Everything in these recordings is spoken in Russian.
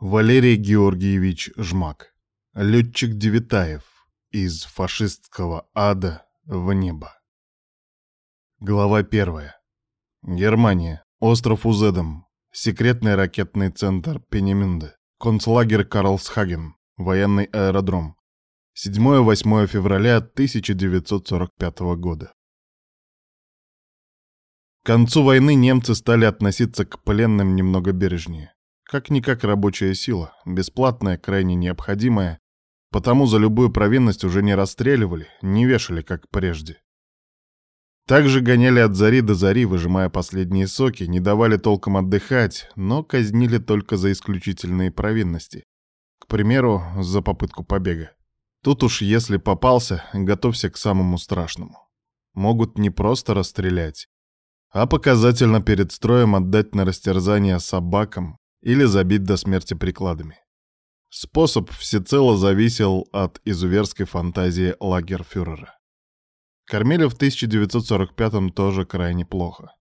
Валерий Георгиевич Жмак. Летчик Девитаев. Из фашистского ада в небо. Глава первая. Германия. Остров Узедом. Секретный ракетный центр Пенемюнде. Концлагерь Карлсхаген. Военный аэродром. 7-8 февраля 1945 года. К концу войны немцы стали относиться к пленным немного бережнее. Как-никак рабочая сила, бесплатная, крайне необходимая, потому за любую провинность уже не расстреливали, не вешали, как прежде. Также гоняли от зари до зари, выжимая последние соки, не давали толком отдыхать, но казнили только за исключительные провинности. К примеру, за попытку побега. Тут уж если попался, готовься к самому страшному. Могут не просто расстрелять, а показательно перед строем отдать на растерзание собакам или забить до смерти прикладами. Способ всецело зависел от изуверской фантазии лагерфюрера. Кормили в 1945-м тоже крайне плохо.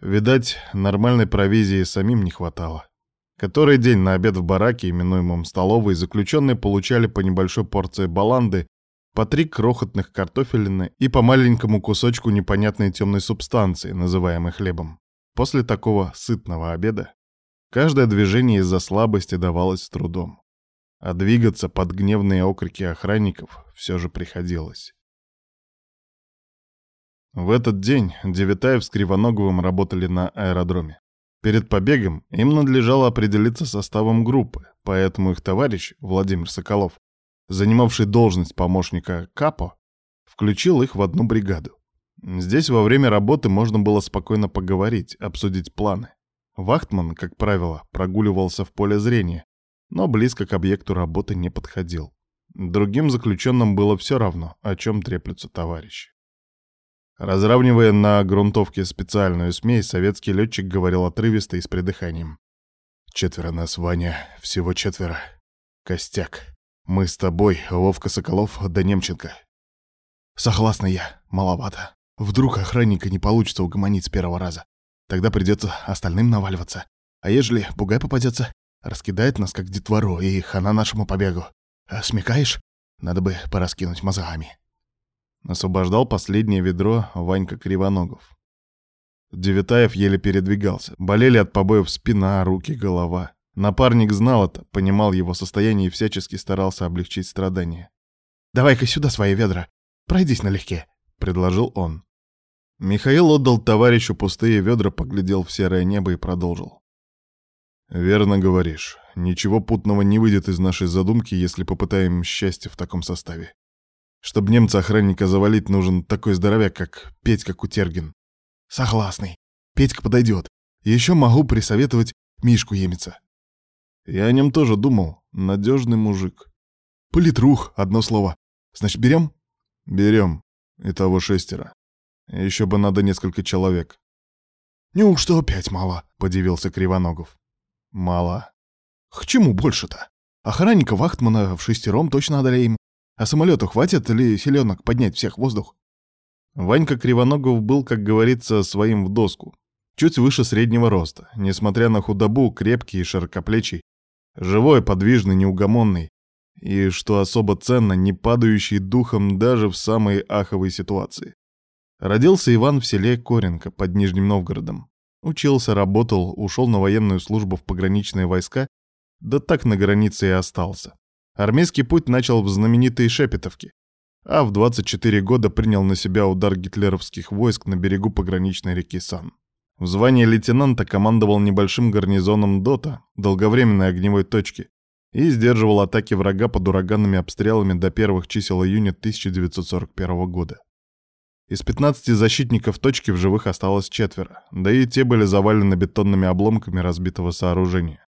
Видать, нормальной провизии самим не хватало. Который день на обед в бараке, именуемом столовой, заключенные получали по небольшой порции баланды, по три крохотных картофелины и по маленькому кусочку непонятной темной субстанции, называемой хлебом. После такого сытного обеда каждое движение из-за слабости давалось с трудом. А двигаться под гневные окрики охранников все же приходилось. В этот день Девятаев с Кривоноговым работали на аэродроме. Перед побегом им надлежало определиться составом группы, поэтому их товарищ, Владимир Соколов, занимавший должность помощника Капо, включил их в одну бригаду. Здесь во время работы можно было спокойно поговорить, обсудить планы. Вахтман, как правило, прогуливался в поле зрения, но близко к объекту работы не подходил. Другим заключенным было все равно, о чем треплются товарищи. Разравнивая на грунтовке специальную смесь, советский летчик говорил отрывисто и с придыханием. «Четверо нас, Ваня, всего четверо. Костяк. Мы с тобой, Вовка Соколов да Немченко». «Согласна я, маловато. Вдруг охранника не получится угомонить с первого раза. Тогда придется остальным наваливаться. А ежели бугай попадется, раскидает нас как детвору и хана нашему побегу. А смекаешь? Надо бы пораскинуть мозгами». Освобождал последнее ведро Ванька Кривоногов. Девятаев еле передвигался. Болели от побоев спина, руки, голова. Напарник знал это, понимал его состояние и всячески старался облегчить страдания. «Давай-ка сюда свои ведра. Пройдись налегке», — предложил он. Михаил отдал товарищу пустые ведра, поглядел в серое небо и продолжил. «Верно говоришь. Ничего путного не выйдет из нашей задумки, если попытаем счастье в таком составе. Чтобы немца-охранника завалить, нужен такой здоровяк, как Петька Кутергин. Согласный. Петька подойдет. Еще могу присоветовать Мишку Емеца. Я о нем тоже думал. Надежный мужик. Политрух, одно слово. Значит, берем? Берем. Итого шестеро. Еще бы надо несколько человек. Неужто опять мало? Подивился Кривоногов. Мало. К чему больше-то? Охранника Вахтмана в шестером точно одолеем. А самолету хватит ли селенок поднять всех в воздух? Ванька Кривоногов был, как говорится, своим в доску. Чуть выше среднего роста, несмотря на худобу, крепкий и широкоплечий. Живой, подвижный, неугомонный. И, что особо ценно, не падающий духом даже в самой аховой ситуации. Родился Иван в селе Коренко под Нижним Новгородом. Учился, работал, ушел на военную службу в пограничные войска, да так на границе и остался. Армейский путь начал в знаменитой Шепетовке, а в 24 года принял на себя удар гитлеровских войск на берегу пограничной реки Сан. В звании лейтенанта командовал небольшим гарнизоном ДОТа, долговременной огневой точки, и сдерживал атаки врага под ураганными обстрелами до первых чисел июня 1941 года. Из 15 защитников точки в живых осталось четверо, да и те были завалены бетонными обломками разбитого сооружения.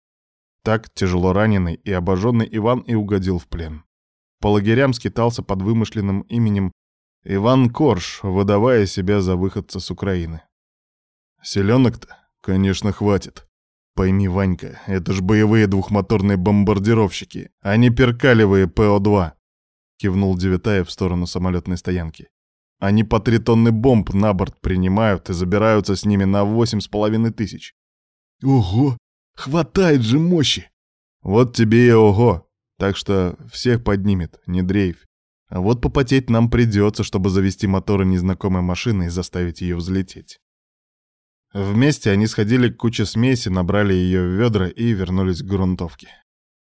Так тяжело раненый и обожженный Иван и угодил в плен. По лагерям скитался под вымышленным именем Иван Корж, выдавая себя за выходца с Украины. Селенок-то, конечно, хватит. Пойми, Ванька, это ж боевые двухмоторные бомбардировщики, а не перкалевые ПО-2. Кивнул Девятаев в сторону самолетной стоянки. Они по три тонны бомб на борт принимают и забираются с ними на восемь с половиной тысяч. Ого, Хватает же мощи!» Вот тебе и ого. Так что всех поднимет, не дрейфь. А вот попотеть нам придется, чтобы завести моторы незнакомой машины и заставить ее взлететь. Вместе они сходили к куче смеси, набрали ее в ведра и вернулись к грунтовке.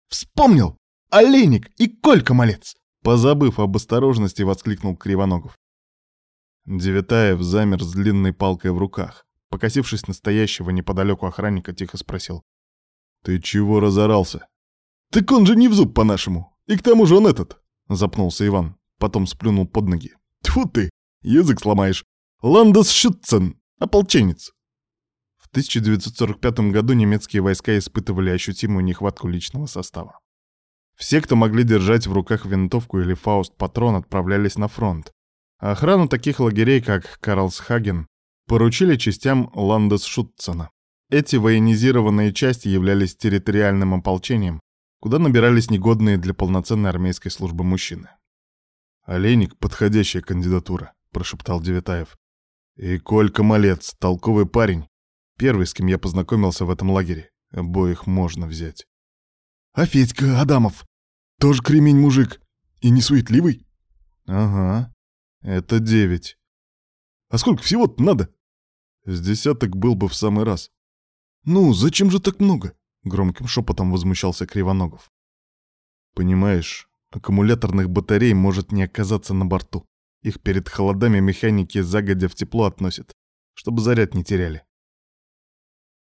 «Вспомнил! Олейник и Колька Малец!» Позабыв об осторожности, воскликнул Кривоногов. Девятаев замер с длинной палкой в руках. Покосившись настоящего неподалеку охранника, тихо спросил. «Ты чего разорался?» «Так он же не в зуб по-нашему. И к тому же он этот!» Запнулся Иван, потом сплюнул под ноги. «Тьфу ты! Язык сломаешь! Ландес Шутцен! Ополченец!» В 1945 году немецкие войска испытывали ощутимую нехватку личного состава. Все, кто могли держать в руках винтовку или фауст-патрон, отправлялись на фронт. А охрану таких лагерей, как Карлсхаген, поручили частям Ландесшутцена. Эти военизированные части являлись территориальным ополчением, куда набирались негодные для полноценной армейской службы мужчины. «Олейник — подходящая кандидатура», — прошептал Девятаев. «И Колька Малец, толковый парень. Первый, с кем я познакомился в этом лагере. Обоих можно взять». «А Федька Адамов? Тоже кремень мужик. И не суетливый?» «Ага. Это девять». «А сколько всего-то надо?» «С десяток был бы в самый раз». «Ну, зачем же так много?» — громким шепотом возмущался Кривоногов. «Понимаешь, аккумуляторных батарей может не оказаться на борту. Их перед холодами механики загодя в тепло относят, чтобы заряд не теряли».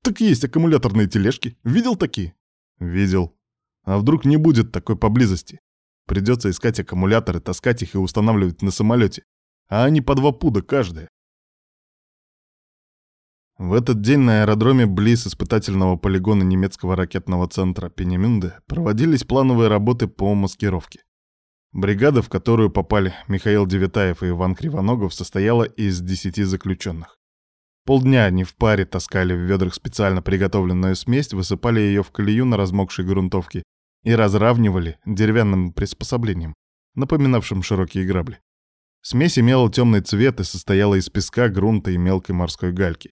«Так есть аккумуляторные тележки. Видел такие?» «Видел. А вдруг не будет такой поблизости? Придется искать аккумуляторы, таскать их и устанавливать на самолете. А они по два пуда каждая. В этот день на аэродроме близ испытательного полигона немецкого ракетного центра Пенемюнде проводились плановые работы по маскировке. Бригада, в которую попали Михаил Девятаев и Иван Кривоногов, состояла из десяти заключенных. Полдня они в паре таскали в ведрах специально приготовленную смесь, высыпали ее в колею на размокшей грунтовке и разравнивали деревянным приспособлением, напоминавшим широкие грабли. Смесь имела темный цвет и состояла из песка, грунта и мелкой морской гальки.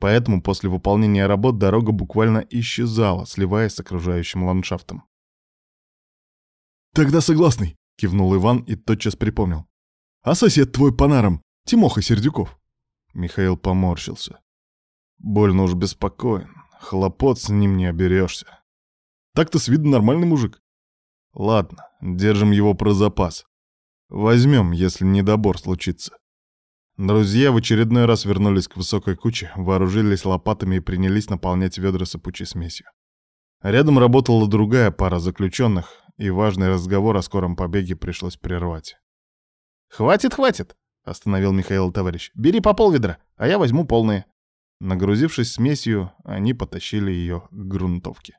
Поэтому после выполнения работ дорога буквально исчезала, сливаясь с окружающим ландшафтом. «Тогда согласный», — кивнул Иван и тотчас припомнил. «А сосед твой по нарам, Тимоха Сердюков?» Михаил поморщился. «Больно уж беспокоен. Хлопот с ним не оберешься. Так-то с виду нормальный мужик». «Ладно, держим его про запас. Возьмем, если недобор случится. Друзья в очередной раз вернулись к высокой куче, вооружились лопатами и принялись наполнять ведра сыпучей смесью. Рядом работала другая пара заключенных, и важный разговор о скором побеге пришлось прервать. «Хватит, хватит!» — остановил Михаил товарищ. «Бери по полведра, а я возьму полные». Нагрузившись смесью, они потащили ее к грунтовке.